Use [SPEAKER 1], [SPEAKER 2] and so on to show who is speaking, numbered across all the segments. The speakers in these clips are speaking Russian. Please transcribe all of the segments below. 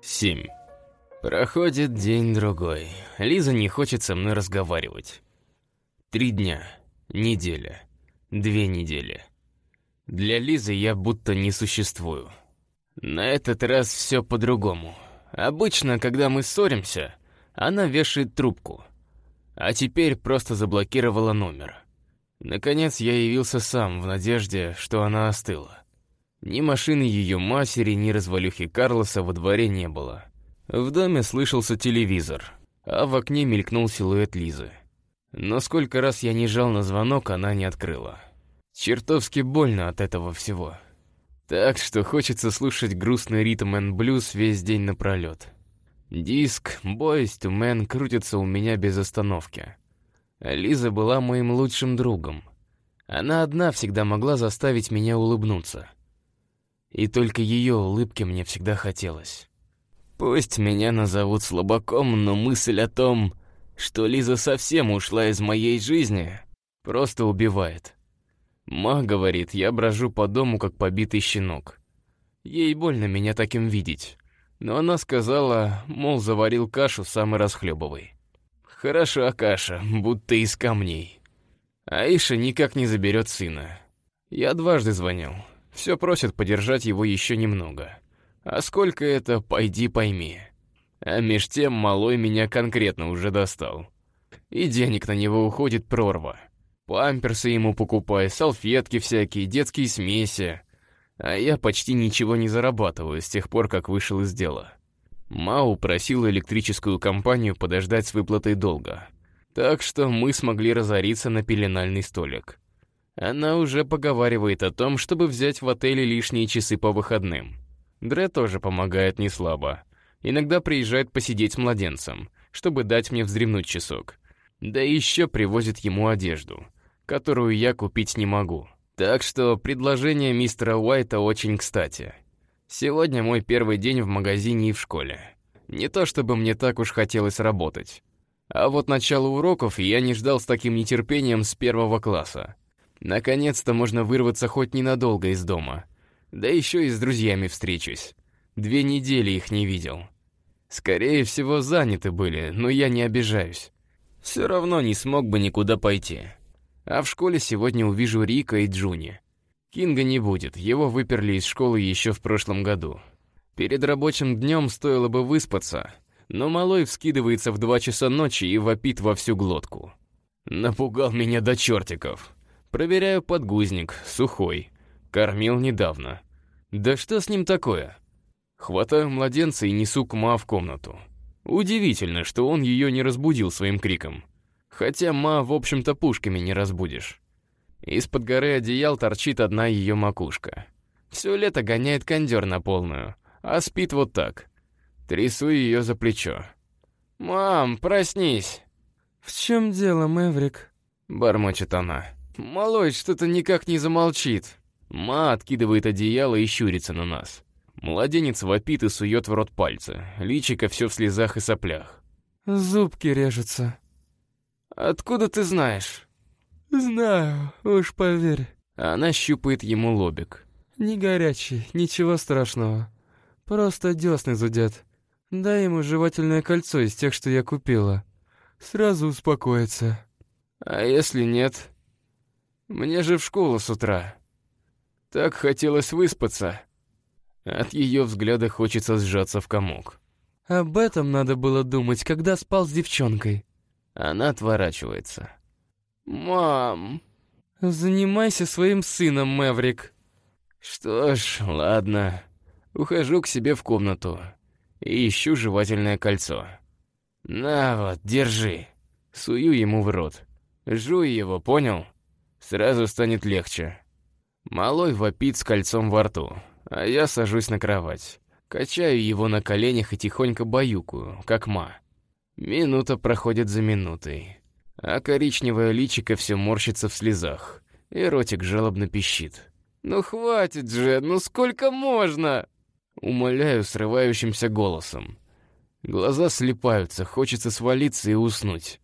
[SPEAKER 1] 7. Проходит день-другой. Лиза не хочет со мной разговаривать. Три дня, неделя, две недели. Для Лизы я будто не существую. На этот раз все по-другому. Обычно, когда мы ссоримся, она вешает трубку. А теперь просто заблокировала номер. Наконец я явился сам, в надежде, что она остыла. Ни машины ее матери, ни развалюхи Карлоса во дворе не было. В доме слышался телевизор, а в окне мелькнул силуэт Лизы. Но сколько раз я не жал на звонок, она не открыла. Чертовски больно от этого всего. Так что хочется слушать грустный ритм and блюз весь день напролет. Диск «Boys to Men» крутится у меня без остановки. Лиза была моим лучшим другом. Она одна всегда могла заставить меня улыбнуться. И только ее улыбки мне всегда хотелось. Пусть меня назовут слабаком, но мысль о том, что Лиза совсем ушла из моей жизни, просто убивает. Ма говорит, я брожу по дому, как побитый щенок. Ей больно меня таким видеть. Но она сказала, мол, заварил кашу, сам и расхлебывай. Хороша каша, будто из камней. Аиша никак не заберет сына. Я дважды звонил. Все просят подержать его еще немного. А сколько это, пойди пойми. А меж тем малой меня конкретно уже достал. И денег на него уходит прорва. Памперсы ему покупай, салфетки всякие, детские смеси. А я почти ничего не зарабатываю с тех пор, как вышел из дела. Мау просил электрическую компанию подождать с выплатой долга. Так что мы смогли разориться на пеленальный столик. Она уже поговаривает о том, чтобы взять в отеле лишние часы по выходным. Дре тоже помогает не слабо. Иногда приезжает посидеть с младенцем, чтобы дать мне вздремнуть часок. Да еще привозит ему одежду, которую я купить не могу. Так что предложение мистера Уайта очень кстати. Сегодня мой первый день в магазине и в школе. Не то чтобы мне так уж хотелось работать. А вот начало уроков я не ждал с таким нетерпением с первого класса. Наконец-то можно вырваться хоть ненадолго из дома. Да еще и с друзьями встречусь. Две недели их не видел. Скорее всего, заняты были, но я не обижаюсь. Все равно не смог бы никуда пойти. А в школе сегодня увижу Рика и Джуни. Кинга не будет, его выперли из школы еще в прошлом году. Перед рабочим днем стоило бы выспаться, но малой вскидывается в два часа ночи и вопит во всю глотку. Напугал меня до чертиков. Проверяю подгузник, сухой. Кормил недавно. Да что с ним такое? Хватаю младенца и несу к Ма в комнату. Удивительно, что он ее не разбудил своим криком. Хотя Ма, в общем-то, пушками не разбудишь. Из-под горы одеял торчит одна ее макушка. Все лето гоняет кондер на полную, а спит вот так. Трясу ее за плечо. «Мам, проснись!»
[SPEAKER 2] «В чем дело, Мэврик?»
[SPEAKER 1] — бормочет она. Малой что-то никак не замолчит. Ма откидывает одеяло и щурится на нас. Младенец вопит и сует в рот пальцы. Личико все в слезах и соплях.
[SPEAKER 2] Зубки режутся.
[SPEAKER 1] Откуда ты знаешь?
[SPEAKER 2] Знаю, уж поверь.
[SPEAKER 1] Она щупает ему лобик.
[SPEAKER 2] Не горячий, ничего страшного. Просто десны зудят. Дай ему жевательное кольцо из тех, что я купила. Сразу успокоится.
[SPEAKER 1] А если нет? Мне же в школу с утра. Так хотелось выспаться. От ее взгляда хочется сжаться в комок.
[SPEAKER 2] Об этом надо было думать, когда спал с девчонкой.
[SPEAKER 1] Она отворачивается. «Мам!»
[SPEAKER 2] «Занимайся своим сыном, Мэврик».
[SPEAKER 1] Что ж, ладно. Ухожу к себе в комнату и ищу жевательное кольцо. На вот, держи. Сую ему в рот. Жуй его, понял? Сразу станет легче. Малой вопит с кольцом во рту, а я сажусь на кровать. Качаю его на коленях и тихонько баюкаю, как ма. Минута проходит за минутой, а коричневое личико все морщится в слезах, и ротик жалобно пищит. «Ну хватит же, ну сколько можно?» Умоляю срывающимся голосом. Глаза слепаются, хочется свалиться и уснуть.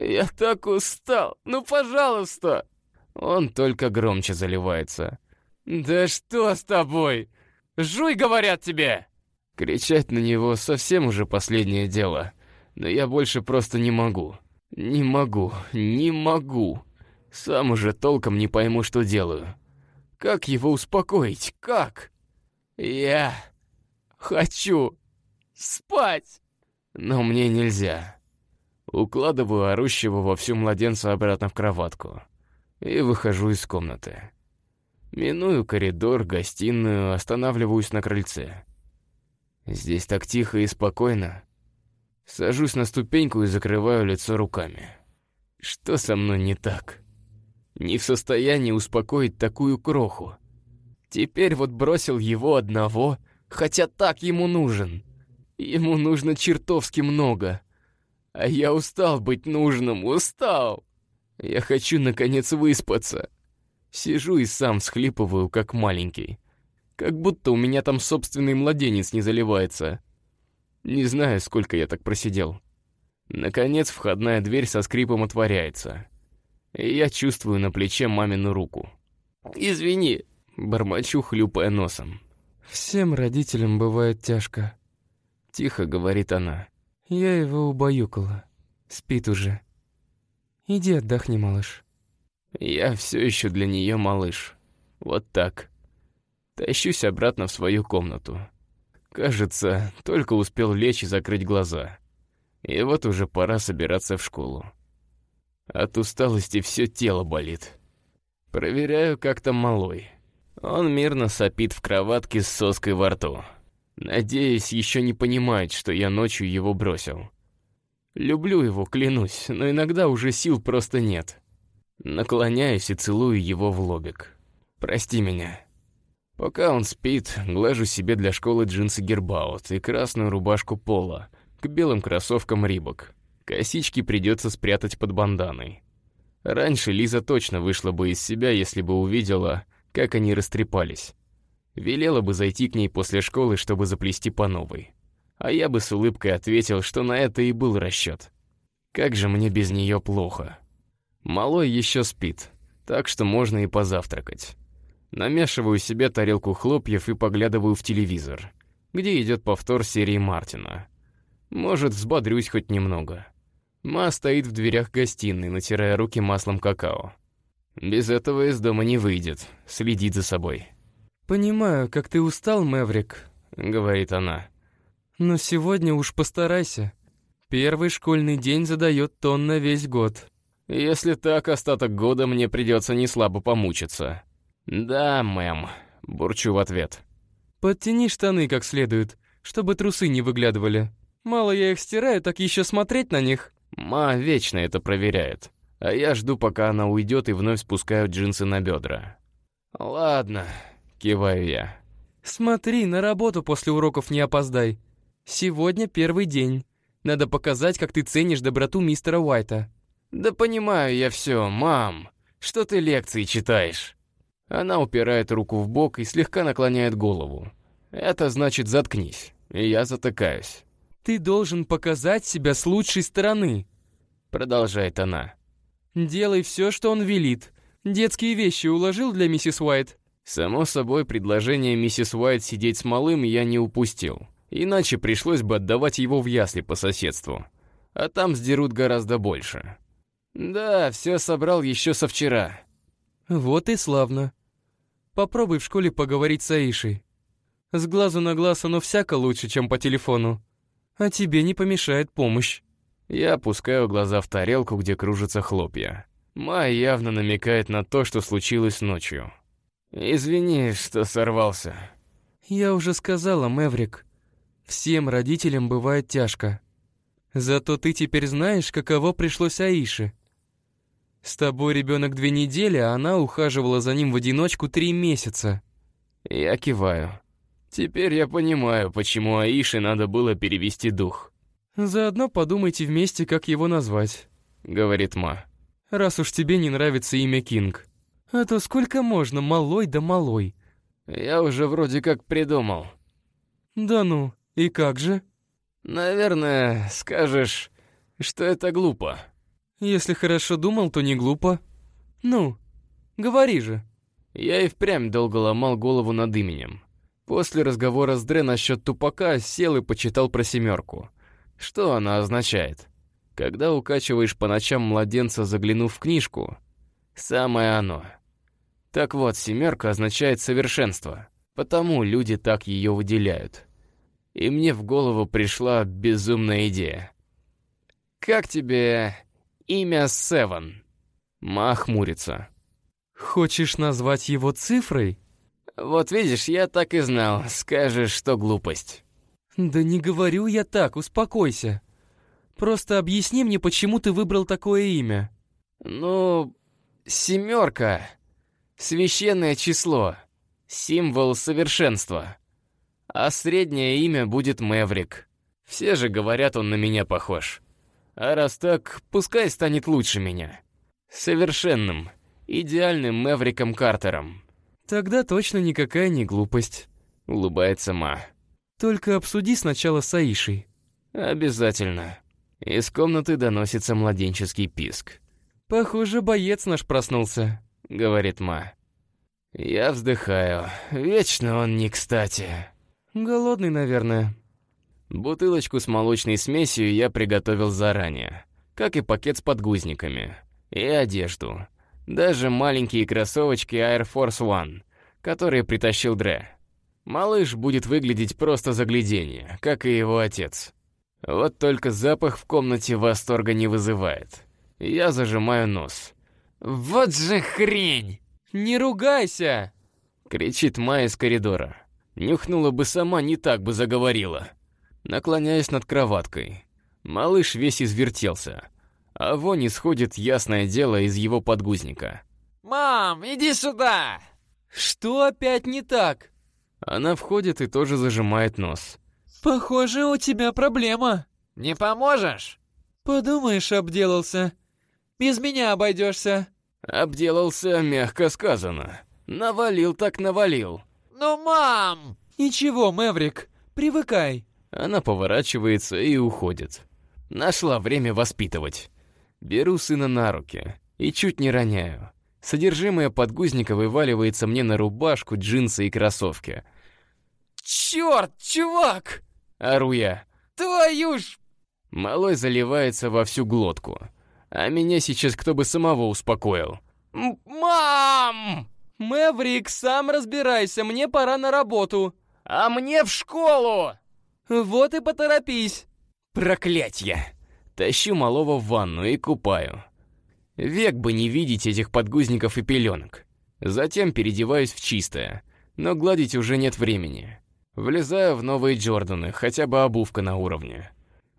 [SPEAKER 1] «Я так устал! Ну, пожалуйста!» Он только громче заливается. «Да что с тобой? Жуй, говорят тебе!» Кричать на него совсем уже последнее дело, но я больше просто не могу. Не могу, не могу. Сам уже толком не пойму, что делаю. Как его успокоить? Как? Я хочу спать, но мне нельзя. Укладываю орущего во всю младенца обратно в кроватку и выхожу из комнаты. Миную коридор, гостиную, останавливаюсь на крыльце. Здесь так тихо и спокойно. Сажусь на ступеньку и закрываю лицо руками. Что со мной не так? Не в состоянии успокоить такую кроху. Теперь вот бросил его одного, хотя так ему нужен. Ему нужно чертовски много. А я устал быть нужным, устал. Я хочу, наконец, выспаться. Сижу и сам схлипываю, как маленький. Как будто у меня там собственный младенец не заливается. Не знаю, сколько я так просидел. Наконец, входная дверь со скрипом отворяется. И я чувствую на плече мамину руку. «Извини», — бормочу, хлюпая носом.
[SPEAKER 2] «Всем родителям бывает тяжко», —
[SPEAKER 1] тихо говорит она.
[SPEAKER 2] «Я его убаюкала. Спит уже. Иди отдохни, малыш».
[SPEAKER 1] Я все еще для нее малыш. Вот так. Тащусь обратно в свою комнату. Кажется, только успел лечь и закрыть глаза. И вот уже пора собираться в школу. От усталости все тело болит. Проверяю, как там малой. Он мирно сопит в кроватке с соской во рту. Надеюсь, еще не понимает, что я ночью его бросил. Люблю его, клянусь, но иногда уже сил просто нет. Наклоняюсь и целую его в лобик. «Прости меня». Пока он спит, глажу себе для школы джинсы Гербаут и красную рубашку Пола к белым кроссовкам Рибок. Косички придется спрятать под банданой. Раньше Лиза точно вышла бы из себя, если бы увидела, как они растрепались. Велела бы зайти к ней после школы, чтобы заплести по новой. А я бы с улыбкой ответил, что на это и был расчет. Как же мне без нее плохо. Малой еще спит, так что можно и позавтракать. Намешиваю себе тарелку хлопьев и поглядываю в телевизор, где идет повтор серии Мартина. Может, взбодрюсь хоть немного. Ма стоит в дверях гостиной, натирая руки маслом какао. Без этого из дома не выйдет, следит за собой.
[SPEAKER 2] «Понимаю, как ты устал, Мэврик», —
[SPEAKER 1] говорит она.
[SPEAKER 2] «Но сегодня уж постарайся. Первый школьный день задает тон на весь год».
[SPEAKER 1] Если так, остаток года мне придется неслабо помучиться. Да, мэм, бурчу в ответ.
[SPEAKER 2] Подтяни штаны как следует, чтобы трусы не выглядывали. Мало я их стираю, так еще смотреть на них.
[SPEAKER 1] Ма вечно это проверяет. А я жду, пока она уйдет и вновь спускаю джинсы на бедра. Ладно, киваю я.
[SPEAKER 2] Смотри, на работу после уроков не опоздай. Сегодня первый день. Надо показать, как ты ценишь доброту мистера Уайта.
[SPEAKER 1] «Да понимаю я все, мам. Что ты лекции читаешь?» Она упирает руку в бок и слегка наклоняет голову. «Это значит заткнись». И я затыкаюсь.
[SPEAKER 2] «Ты должен показать себя с лучшей стороны», — продолжает она. «Делай все, что он велит. Детские вещи уложил для миссис Уайт?»
[SPEAKER 1] Само собой, предложение миссис Уайт сидеть с малым я не упустил. Иначе пришлось бы отдавать его в ясли по соседству. А там сдерут гораздо больше. «Да, все собрал еще со вчера».
[SPEAKER 2] «Вот и славно. Попробуй в школе поговорить с Аишей. С глазу на глаз оно всяко лучше, чем по телефону. А тебе не помешает помощь».
[SPEAKER 1] Я опускаю глаза в тарелку, где кружатся хлопья. Май явно намекает на то, что случилось ночью. «Извини, что сорвался».
[SPEAKER 2] «Я уже сказала, Мэврик. Всем родителям бывает тяжко. Зато ты теперь знаешь, каково пришлось Аише. С тобой ребенок две недели, а она ухаживала за ним в одиночку три месяца.
[SPEAKER 1] Я киваю. Теперь я понимаю, почему Аише надо было перевести дух.
[SPEAKER 2] Заодно подумайте вместе, как его назвать,
[SPEAKER 1] говорит Ма.
[SPEAKER 2] Раз уж тебе не нравится имя Кинг. А то сколько можно, малой да малой.
[SPEAKER 1] Я уже вроде как придумал.
[SPEAKER 2] Да ну, и как же?
[SPEAKER 1] Наверное, скажешь, что это глупо.
[SPEAKER 2] Если хорошо думал, то не глупо. Ну, говори же.
[SPEAKER 1] Я и впрямь долго ломал голову над именем. После разговора с Дре насчет тупака сел и почитал про семерку. Что она означает? Когда укачиваешь по ночам младенца, заглянув в книжку, самое оно. Так вот, семерка означает совершенство, потому люди так ее выделяют. И мне в голову пришла безумная идея. «Как тебе имя Севен?» Ма хмурится.
[SPEAKER 2] «Хочешь назвать его цифрой?»
[SPEAKER 1] «Вот видишь, я так и знал. Скажешь, что глупость».
[SPEAKER 2] «Да не говорю я так, успокойся. Просто объясни мне, почему ты выбрал такое имя».
[SPEAKER 1] «Ну, семерка. Священное число. Символ совершенства. А среднее имя будет Мэврик. Все же говорят, он на меня похож. А раз так, пускай станет лучше меня. Совершенным, идеальным Мэвриком Картером».
[SPEAKER 2] «Тогда точно никакая не глупость», —
[SPEAKER 1] улыбается Ма.
[SPEAKER 2] «Только обсуди сначала с Аишей».
[SPEAKER 1] «Обязательно». Из комнаты доносится младенческий писк.
[SPEAKER 2] «Похоже, боец наш проснулся», —
[SPEAKER 1] говорит Ма. Я вздыхаю. Вечно он не кстати.
[SPEAKER 2] «Голодный, наверное».
[SPEAKER 1] Бутылочку с молочной смесью я приготовил заранее, как и пакет с подгузниками. И одежду. Даже маленькие кроссовочки Air Force One, которые притащил Дре. Малыш будет выглядеть просто загляденье, как и его отец. Вот только запах в комнате восторга не вызывает. Я зажимаю нос. «Вот же хрень!»
[SPEAKER 2] «Не ругайся!»
[SPEAKER 1] — кричит Майя из коридора. Нюхнула бы сама, не так бы заговорила. Наклоняюсь над кроваткой. Малыш весь извертелся а вонь исходит, ясное дело, из его подгузника.
[SPEAKER 3] «Мам, иди сюда!»
[SPEAKER 2] «Что опять не так?»
[SPEAKER 1] Она входит и тоже зажимает нос.
[SPEAKER 2] «Похоже, у тебя проблема».
[SPEAKER 3] «Не поможешь?»
[SPEAKER 2] «Подумаешь, обделался. Без меня обойдешься».
[SPEAKER 1] «Обделался, мягко сказано. Навалил так навалил».
[SPEAKER 3] «Ну, мам!»
[SPEAKER 2] «Ничего, Мэврик, привыкай».
[SPEAKER 1] Она поворачивается и уходит. Нашла время воспитывать. Беру сына на руки и чуть не роняю. Содержимое подгузника вываливается мне на рубашку, джинсы и кроссовки.
[SPEAKER 3] «Чёрт, чувак!»
[SPEAKER 1] — ору я.
[SPEAKER 3] «Твою ж...»
[SPEAKER 1] Малой заливается во всю глотку. А меня сейчас кто бы самого успокоил.
[SPEAKER 3] «Мам!»
[SPEAKER 2] «Мэврик, сам разбирайся, мне пора на работу».
[SPEAKER 3] «А мне в школу!»
[SPEAKER 2] «Вот и поторопись».
[SPEAKER 1] «Проклятье!» Тащу малого в ванну и купаю. Век бы не видеть этих подгузников и пеленок. Затем переодеваюсь в чистое, но гладить уже нет времени. Влезаю в новые Джорданы, хотя бы обувка на уровне.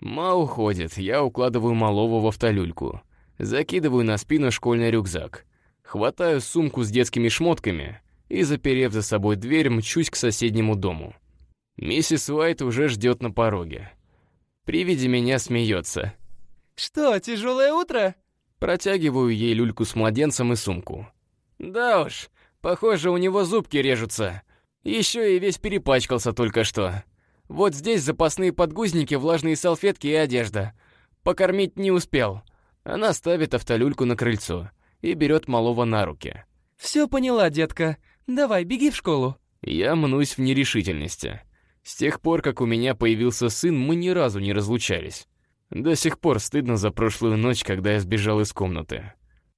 [SPEAKER 1] Ма уходит, я укладываю малого в автолюльку. Закидываю на спину школьный рюкзак. Хватаю сумку с детскими шмотками и, заперев за собой дверь, мчусь к соседнему дому. Миссис Уайт уже ждет на пороге. При виде меня смеется.
[SPEAKER 2] «Что, тяжелое утро?»
[SPEAKER 1] Протягиваю ей люльку с младенцем и сумку. «Да уж, похоже, у него зубки режутся. Еще и весь перепачкался только что. Вот здесь запасные подгузники, влажные салфетки и одежда. Покормить не успел». Она ставит автолюльку на крыльцо и берет малого на руки.
[SPEAKER 2] «Все поняла, детка. Давай, беги в школу».
[SPEAKER 1] Я мнусь в нерешительности. С тех пор, как у меня появился сын, мы ни разу не разлучались. До сих пор стыдно за прошлую ночь, когда я сбежал из комнаты.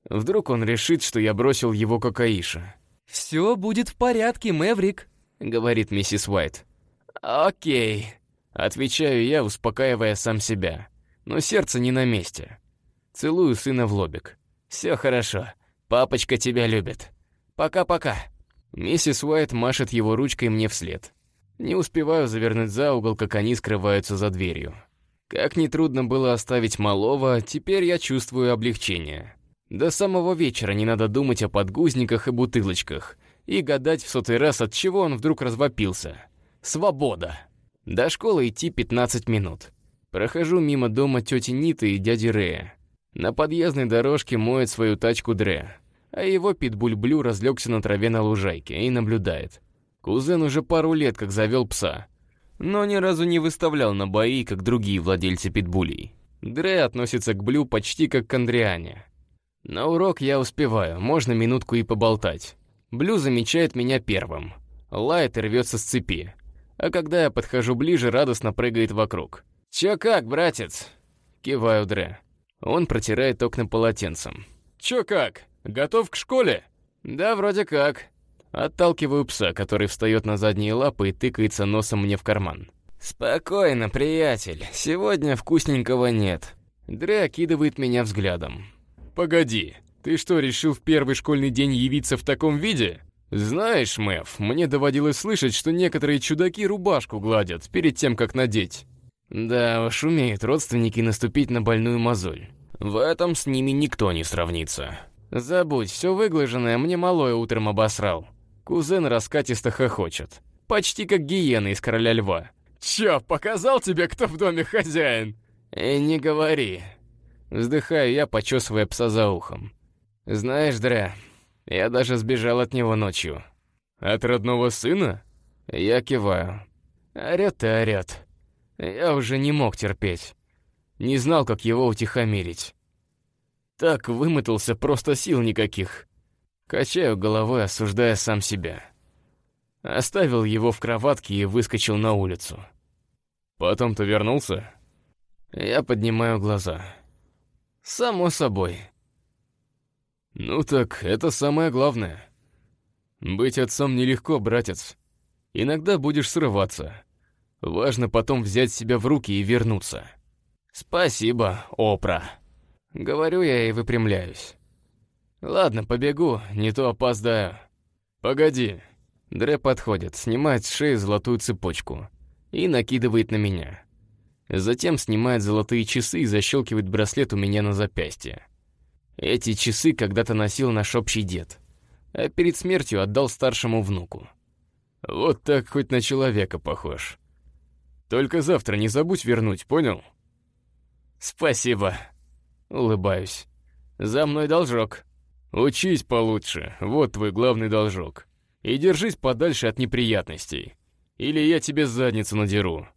[SPEAKER 1] Вдруг он решит, что я бросил его как Аиша.
[SPEAKER 2] «Все будет в порядке, Мэврик», —
[SPEAKER 1] говорит миссис Уайт. «Окей», — отвечаю я, успокаивая сам себя. Но сердце не на месте. Целую сына в лобик. «Все хорошо. Папочка тебя любит. Пока-пока». Миссис Уайт машет его ручкой мне вслед. Не успеваю завернуть за угол, как они скрываются за дверью. Как нетрудно было оставить малого, теперь я чувствую облегчение. До самого вечера не надо думать о подгузниках и бутылочках и гадать в сотый раз, от чего он вдруг развопился. Свобода! До школы идти 15 минут. Прохожу мимо дома тети Ниты и дяди Рея. На подъездной дорожке моет свою тачку Дре, а его питбуль Блю разлегся на траве на лужайке и наблюдает. Кузен уже пару лет как завел пса, но ни разу не выставлял на бои, как другие владельцы питбулей. Дре относится к Блю почти как к Андриане. На урок я успеваю, можно минутку и поболтать. Блю замечает меня первым. лает и рвется с цепи. А когда я подхожу ближе, радостно прыгает вокруг. «Чё как, братец?» Киваю Дре. Он протирает окна полотенцем. «Чё как? Готов к школе?» «Да, вроде как». Отталкиваю пса, который встает на задние лапы и тыкается носом мне в карман. «Спокойно, приятель. Сегодня вкусненького нет». Дре окидывает меня взглядом. «Погоди, ты что, решил в первый школьный день явиться в таком виде?» «Знаешь, Мэв, мне доводилось слышать, что некоторые чудаки рубашку гладят перед тем, как надеть». Да уж, умеют родственники наступить на больную мозоль. В этом с ними никто не сравнится. Забудь, все выглаженное мне малое утром обосрал. Кузен раскатисто хохочет. Почти как гиена из Короля Льва. «Чё, показал тебе, кто в доме хозяин?» «И не говори». Вздыхаю я, почесывая пса за ухом. «Знаешь, Дря, я даже сбежал от него ночью». «От родного сына?» Я киваю. Орёт и орёт. Я уже не мог терпеть. Не знал, как его утихомирить. Так вымотался, просто сил никаких. Качаю головой, осуждая сам себя. Оставил его в кроватке и выскочил на улицу. Потом ты вернулся? Я поднимаю глаза. Само собой. Ну так, это самое главное. Быть отцом нелегко, братец. Иногда будешь срываться. Важно потом взять себя в руки и вернуться. Спасибо, Опра. Говорю я и выпрямляюсь. Ладно, побегу, не то опоздаю. Погоди. Дре подходит, снимает с шеи золотую цепочку и накидывает на меня. Затем снимает золотые часы и защелкивает браслет у меня на запястье. Эти часы когда-то носил наш общий дед, а перед смертью отдал старшему внуку. Вот так хоть на человека похож. Только завтра не забудь вернуть, понял? Спасибо. Улыбаюсь. За мной должок. Учись получше, вот твой главный должок. И держись подальше от неприятностей. Или я тебе задницу надеру.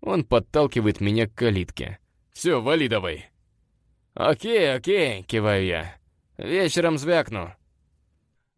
[SPEAKER 1] Он подталкивает меня к калитке. Все, вали давай. Окей, окей, киваю я. Вечером звякну.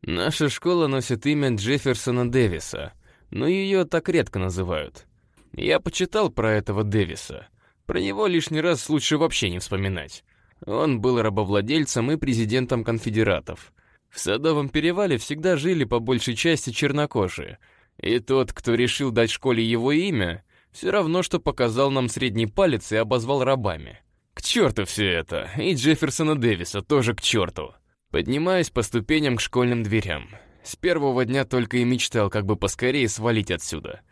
[SPEAKER 1] Наша школа носит имя Джефферсона Дэвиса, но ее так редко называют. Я почитал про этого Дэвиса. Про него лишний раз лучше вообще не вспоминать. Он был рабовладельцем и президентом конфедератов. В Садовом перевале всегда жили по большей части чернокожие. И тот, кто решил дать школе его имя, все равно, что показал нам средний палец и обозвал рабами. К черту все это, и Джефферсона Дэвиса тоже к черту. Поднимаюсь по ступеням к школьным дверям. С первого дня только и мечтал, как бы поскорее свалить отсюда —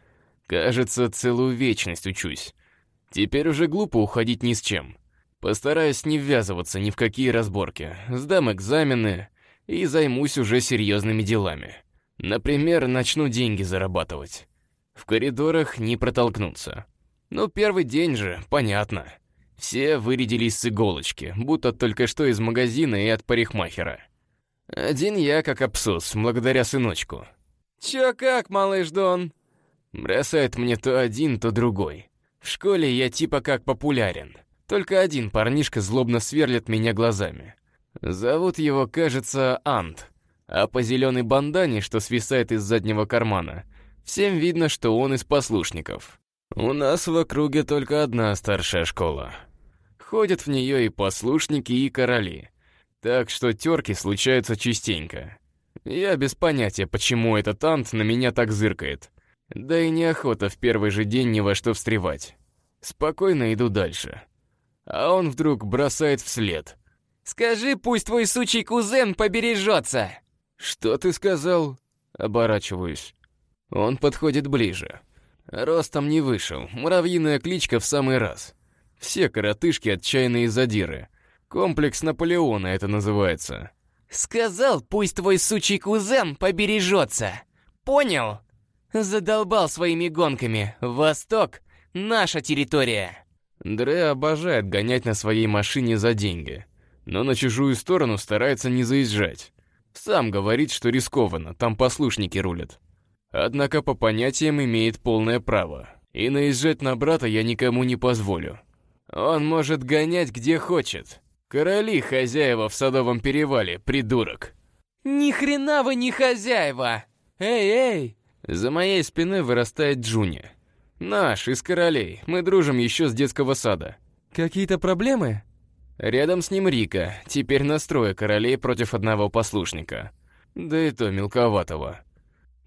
[SPEAKER 1] Кажется, целую вечность учусь. Теперь уже глупо уходить ни с чем. Постараюсь не ввязываться ни в какие разборки, сдам экзамены и займусь уже серьезными делами. Например, начну деньги зарабатывать. В коридорах не протолкнуться. Ну, первый день же, понятно. Все вырядились с иголочки, будто только что из магазина и от парикмахера. Один я как абсус, благодаря сыночку. «Чё как, малыш Дон?» Бросает мне то один, то другой. В школе я типа как популярен. Только один парнишка злобно сверлит меня глазами. Зовут его, кажется, Ант. А по зеленой бандане, что свисает из заднего кармана, всем видно, что он из послушников. У нас в округе только одна старшая школа. Ходят в нее и послушники, и короли. Так что терки случаются частенько. Я без понятия, почему этот Ант на меня так зыркает. Да и неохота в первый же день ни во что встревать. Спокойно иду дальше. А он вдруг бросает вслед.
[SPEAKER 3] «Скажи, пусть твой сучий кузен побережется!»
[SPEAKER 1] «Что ты сказал?» Оборачиваюсь. Он подходит ближе. Ростом не вышел, муравьиная кличка в самый раз. Все коротышки отчаянные задиры. Комплекс Наполеона это называется.
[SPEAKER 3] «Сказал, пусть твой сучий кузен побережется! Понял?» Задолбал своими гонками. Восток — наша территория.
[SPEAKER 1] Дре обожает гонять на своей машине за деньги, но на чужую сторону старается не заезжать. Сам говорит, что рискованно, там послушники рулят. Однако по понятиям имеет полное право. И наезжать на брата я никому не позволю. Он может гонять где хочет. Короли хозяева в Садовом перевале, придурок.
[SPEAKER 3] Ни хрена вы не хозяева! Эй, эй,
[SPEAKER 1] За моей спиной вырастает Джуни. Наш, из королей. Мы дружим еще с детского сада.
[SPEAKER 2] Какие-то проблемы?
[SPEAKER 1] Рядом с ним Рика, теперь настроя королей против одного послушника. Да и то мелковатого.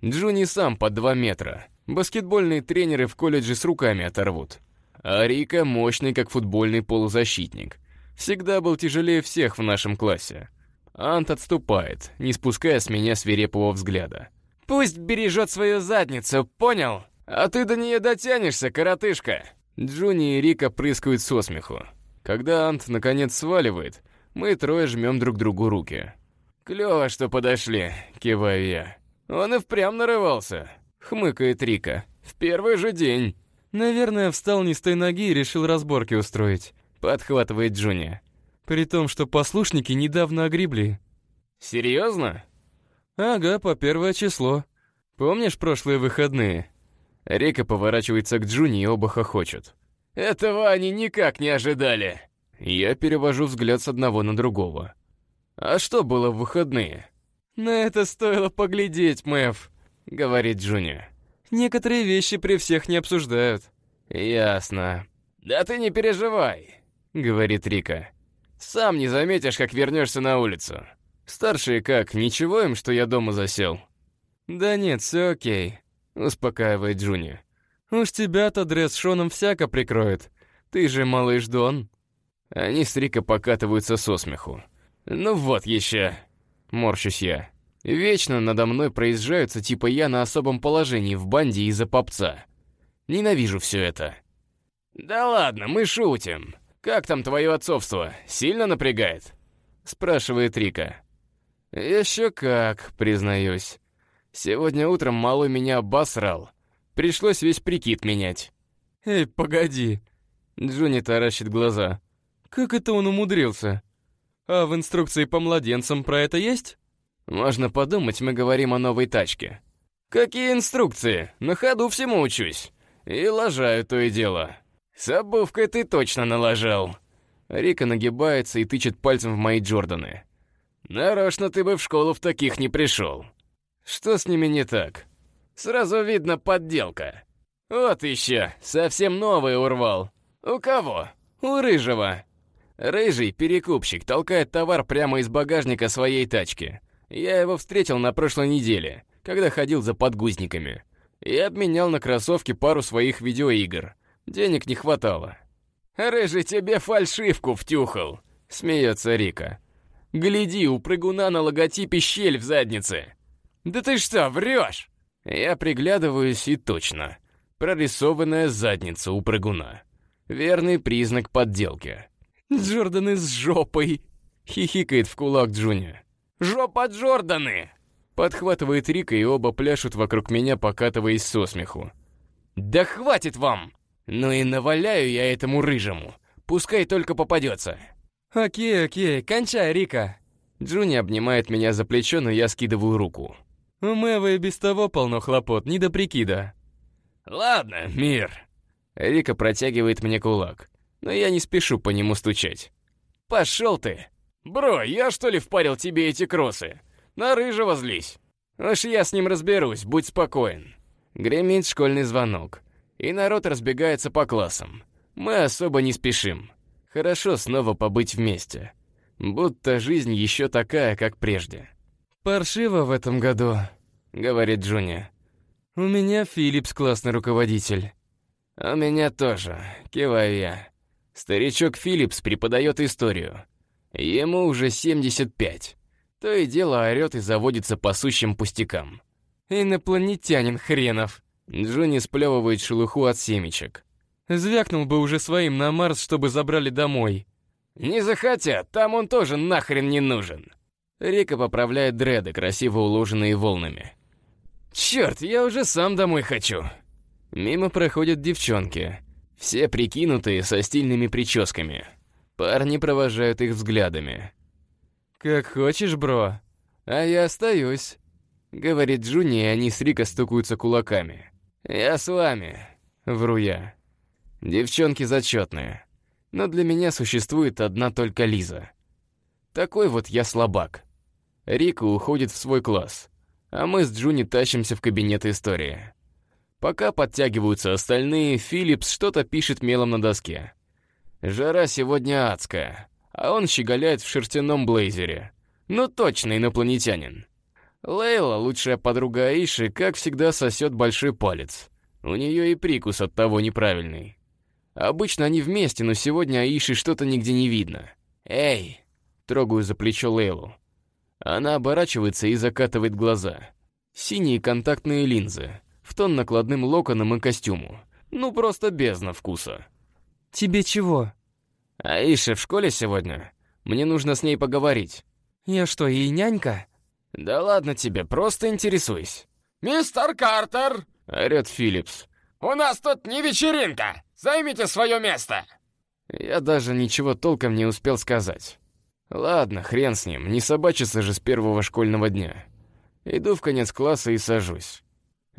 [SPEAKER 1] Джуни сам под два метра. Баскетбольные тренеры в колледже с руками оторвут. А Рика мощный, как футбольный полузащитник. Всегда был тяжелее всех в нашем классе. Ант отступает, не спуская с меня свирепого взгляда.
[SPEAKER 3] Пусть бережет свою задницу, понял?
[SPEAKER 1] А ты до нее дотянешься, коротышка. Джуни и Рика прыскают со смеху. Когда Ант наконец сваливает, мы трое жмем друг другу руки. «Клёво, что подошли», — киваю я. «Он и впрямь нарывался», — хмыкает Рика. «В первый же день».
[SPEAKER 2] Наверное, встал не с той ноги и решил разборки устроить.
[SPEAKER 1] Подхватывает Джуни.
[SPEAKER 2] При том, что послушники недавно огребли.
[SPEAKER 1] «Серьезно?»
[SPEAKER 2] «Ага, по первое число. Помнишь прошлые выходные?»
[SPEAKER 1] Рика поворачивается к Джуни и оба хохочут.
[SPEAKER 3] Этого они никак не ожидали.
[SPEAKER 1] Я перевожу взгляд с одного на другого. А что было в выходные?
[SPEAKER 2] На это стоило поглядеть, Мэв, говорит Джуни. Некоторые вещи при всех не обсуждают.
[SPEAKER 1] Ясно.
[SPEAKER 3] Да ты не переживай,
[SPEAKER 1] говорит Рика. Сам не заметишь, как вернешься на улицу. Старшие как, ничего им, что я дома засел?
[SPEAKER 2] Да нет, все окей, успокаивает Джуни. Уж тебя-то дресс Шоном всяко прикроет. Ты же малыш Дон.
[SPEAKER 1] Они с Рика покатываются со смеху. Ну вот еще. Морщусь я. Вечно надо мной проезжаются, типа я на особом положении в банде из-за попца. Ненавижу все это.
[SPEAKER 3] Да ладно, мы шутим. Как там твое отцовство? Сильно напрягает?
[SPEAKER 1] Спрашивает Рика. Еще как, признаюсь. Сегодня утром малой меня обосрал. Пришлось весь прикид менять.
[SPEAKER 2] «Эй, погоди!»
[SPEAKER 1] Джуни таращит глаза.
[SPEAKER 2] «Как это он умудрился? А в инструкции по младенцам про это есть?»
[SPEAKER 1] «Можно подумать, мы говорим о новой тачке».
[SPEAKER 3] «Какие инструкции? На ходу всему учусь. И лажаю то и дело. С обувкой ты точно налажал».
[SPEAKER 1] Рика нагибается и тычет пальцем в мои Джорданы.
[SPEAKER 3] «Нарочно ты бы в школу в таких не пришел».
[SPEAKER 1] «Что с ними не так?»
[SPEAKER 3] Сразу видно подделка. Вот еще, совсем новый урвал. У кого? У Рыжего.
[SPEAKER 1] Рыжий перекупщик толкает товар прямо из багажника своей тачки. Я его встретил на прошлой неделе, когда ходил за подгузниками. И обменял на кроссовки пару своих видеоигр. Денег не хватало.
[SPEAKER 3] «Рыжий тебе фальшивку втюхал», — смеется Рика. «Гляди, у прыгуна на логотипе щель в заднице». «Да ты что, врешь?»
[SPEAKER 1] Я приглядываюсь и точно. Прорисованная задница у прыгуна. Верный признак подделки.
[SPEAKER 2] «Джорданы с жопой!» — хихикает в кулак Джуни.
[SPEAKER 3] «Жопа Джорданы!»
[SPEAKER 1] Подхватывает Рика, и оба пляшут вокруг меня, покатываясь со смеху.
[SPEAKER 3] «Да хватит вам! Ну и наваляю я этому рыжему. Пускай только попадется».
[SPEAKER 2] «Окей, окей, кончай, Рика!»
[SPEAKER 1] Джуни обнимает меня за плечо, но я скидываю руку.
[SPEAKER 2] У Мэва и без того полно хлопот, не до прикида.
[SPEAKER 3] Ладно, мир.
[SPEAKER 1] Рика протягивает мне кулак, но я не спешу по нему стучать.
[SPEAKER 3] Пошел ты. Бро, я что ли впарил тебе эти кроссы? На рыжего злись.
[SPEAKER 1] Уж я с ним разберусь, будь спокоен. Гремит школьный звонок, и народ разбегается по классам. Мы особо не спешим. Хорошо снова побыть вместе. Будто жизнь еще такая, как прежде.
[SPEAKER 2] «Паршиво в этом году», —
[SPEAKER 1] говорит Джуни.
[SPEAKER 2] «У меня Филлипс классный руководитель».
[SPEAKER 1] «У меня тоже», — киваю я. Старичок Филлипс преподает историю. Ему уже 75. То и дело орёт и заводится по сущим пустякам.
[SPEAKER 2] «Инопланетянин хренов!»
[SPEAKER 1] Джуни сплевывает шелуху от семечек.
[SPEAKER 2] «Звякнул бы уже своим на Марс, чтобы забрали домой».
[SPEAKER 3] «Не захотят, там он тоже нахрен не нужен»,
[SPEAKER 1] Рика поправляет дреды, красиво уложенные волнами.
[SPEAKER 3] «Черт, я уже сам домой хочу!»
[SPEAKER 1] Мимо проходят девчонки. Все прикинутые, со стильными прическами. Парни провожают их взглядами.
[SPEAKER 2] «Как хочешь, бро. А я остаюсь», —
[SPEAKER 1] говорит Джуни, и они с Рика стукаются кулаками. «Я с вами», — вру я. Девчонки зачетные. Но для меня существует одна только Лиза. Такой вот я слабак. Рика уходит в свой класс. а мы с Джуни тащимся в кабинет истории. Пока подтягиваются остальные, Филлипс что-то пишет мелом на доске. Жара сегодня адская, а он щеголяет в шерстяном блейзере. Ну точно инопланетянин. Лейла, лучшая подруга Аиши, как всегда сосет большой палец. У нее и прикус от того неправильный. Обычно они вместе, но сегодня Аиши что-то нигде не видно. «Эй!» — трогаю за плечо Лейлу. Она оборачивается и закатывает глаза. Синие контактные линзы, в тон накладным локонам и костюму. Ну, просто бездна вкуса.
[SPEAKER 2] «Тебе чего?»
[SPEAKER 1] «Аиша в школе сегодня? Мне нужно с ней поговорить».
[SPEAKER 2] «Я что, ей нянька?»
[SPEAKER 1] «Да ладно тебе, просто интересуюсь».
[SPEAKER 3] «Мистер Картер!»
[SPEAKER 1] — орёт Филлипс.
[SPEAKER 3] «У нас тут не вечеринка! Займите свое место!»
[SPEAKER 1] Я даже ничего толком не успел сказать. Ладно, хрен с ним, не собачиться же с первого школьного дня. Иду в конец класса и сажусь.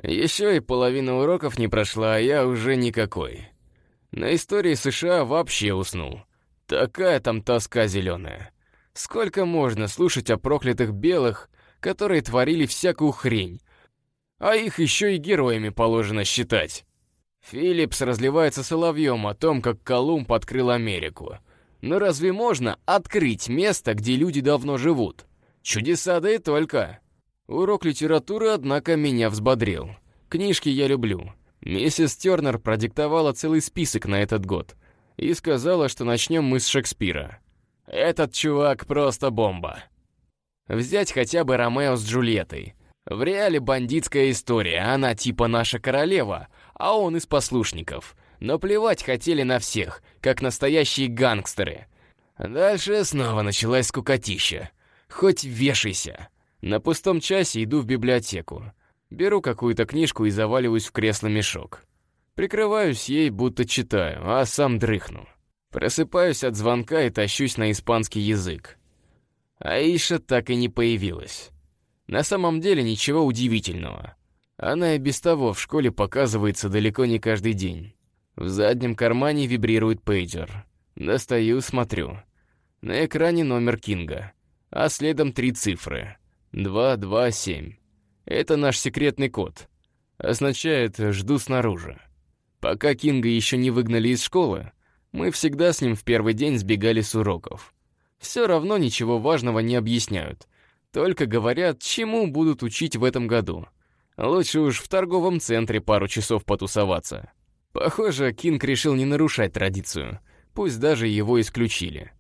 [SPEAKER 1] Еще и половина уроков не прошла, а я уже никакой. На истории США вообще уснул. Такая там тоска зеленая. Сколько можно слушать о проклятых белых, которые творили всякую хрень, а их еще и героями положено считать. Филлипс разливается соловьем о том, как Колумб открыл Америку. Но разве можно открыть место, где люди давно живут? Чудеса да и только. Урок литературы, однако, меня взбодрил. Книжки я люблю. Миссис Тернер продиктовала целый список на этот год и сказала, что начнем мы с Шекспира. Этот чувак просто бомба. Взять хотя бы Ромео с Джульеттой. В реале бандитская история, она типа наша королева, а он из послушников. Но плевать хотели на всех, как настоящие гангстеры. Дальше снова началась скукотища. Хоть вешайся. На пустом часе иду в библиотеку. Беру какую-то книжку и заваливаюсь в кресло-мешок. Прикрываюсь ей, будто читаю, а сам дрыхну. Просыпаюсь от звонка и тащусь на испанский язык. Аиша так и не появилась. На самом деле ничего удивительного. Она и без того в школе показывается далеко не каждый день. В заднем кармане вибрирует пейджер. Достаю, смотрю. На экране номер Кинга, а следом три цифры. 227. Это наш секретный код. Означает «жду снаружи». Пока Кинга еще не выгнали из школы, мы всегда с ним в первый день сбегали с уроков. Все равно ничего важного не объясняют. Только говорят, чему будут учить в этом году. Лучше уж в торговом центре пару часов потусоваться. Похоже, Кинг решил не нарушать традицию. Пусть даже его исключили.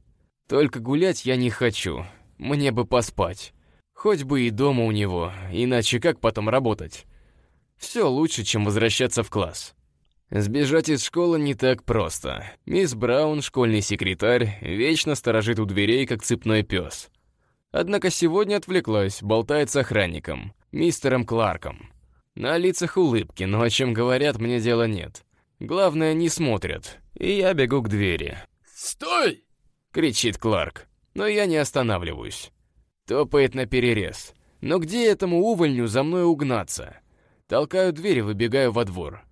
[SPEAKER 1] Только гулять я не хочу. Мне бы поспать. Хоть бы и дома у него, иначе как потом работать? Все лучше, чем возвращаться в класс. Сбежать из школы не так просто. Мисс Браун, школьный секретарь, вечно сторожит у дверей, как цепной пес. Однако сегодня отвлеклась, болтает с охранником, мистером Кларком. На лицах улыбки, но о чем говорят, мне дела нет. Главное, не смотрят, и я бегу к двери.
[SPEAKER 3] «Стой!»
[SPEAKER 1] — кричит Кларк, но я не останавливаюсь. Топает на перерез. Но где этому увольню за мной угнаться? Толкаю дверь и выбегаю во двор.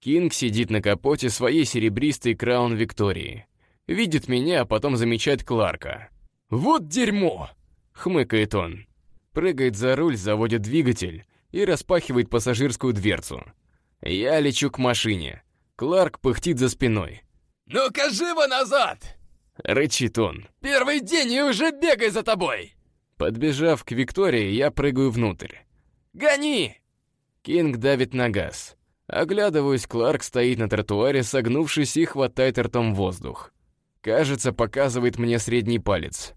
[SPEAKER 1] Кинг сидит на капоте своей серебристой Краун Виктории. Видит меня, а потом замечает Кларка. «Вот дерьмо!» — хмыкает он. Прыгает за руль, заводит двигатель и распахивает пассажирскую дверцу. Я лечу к машине. Кларк пыхтит за спиной.
[SPEAKER 3] «Ну-ка, живо назад!»
[SPEAKER 1] — рычит он.
[SPEAKER 3] «Первый день и уже бегай за тобой!»
[SPEAKER 1] Подбежав к Виктории, я прыгаю внутрь.
[SPEAKER 3] «Гони!»
[SPEAKER 1] Кинг давит на газ. Оглядываюсь, Кларк стоит на тротуаре, согнувшись и хватает ртом воздух. Кажется, показывает мне средний палец.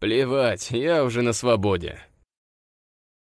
[SPEAKER 1] Плевать, я уже на свободе.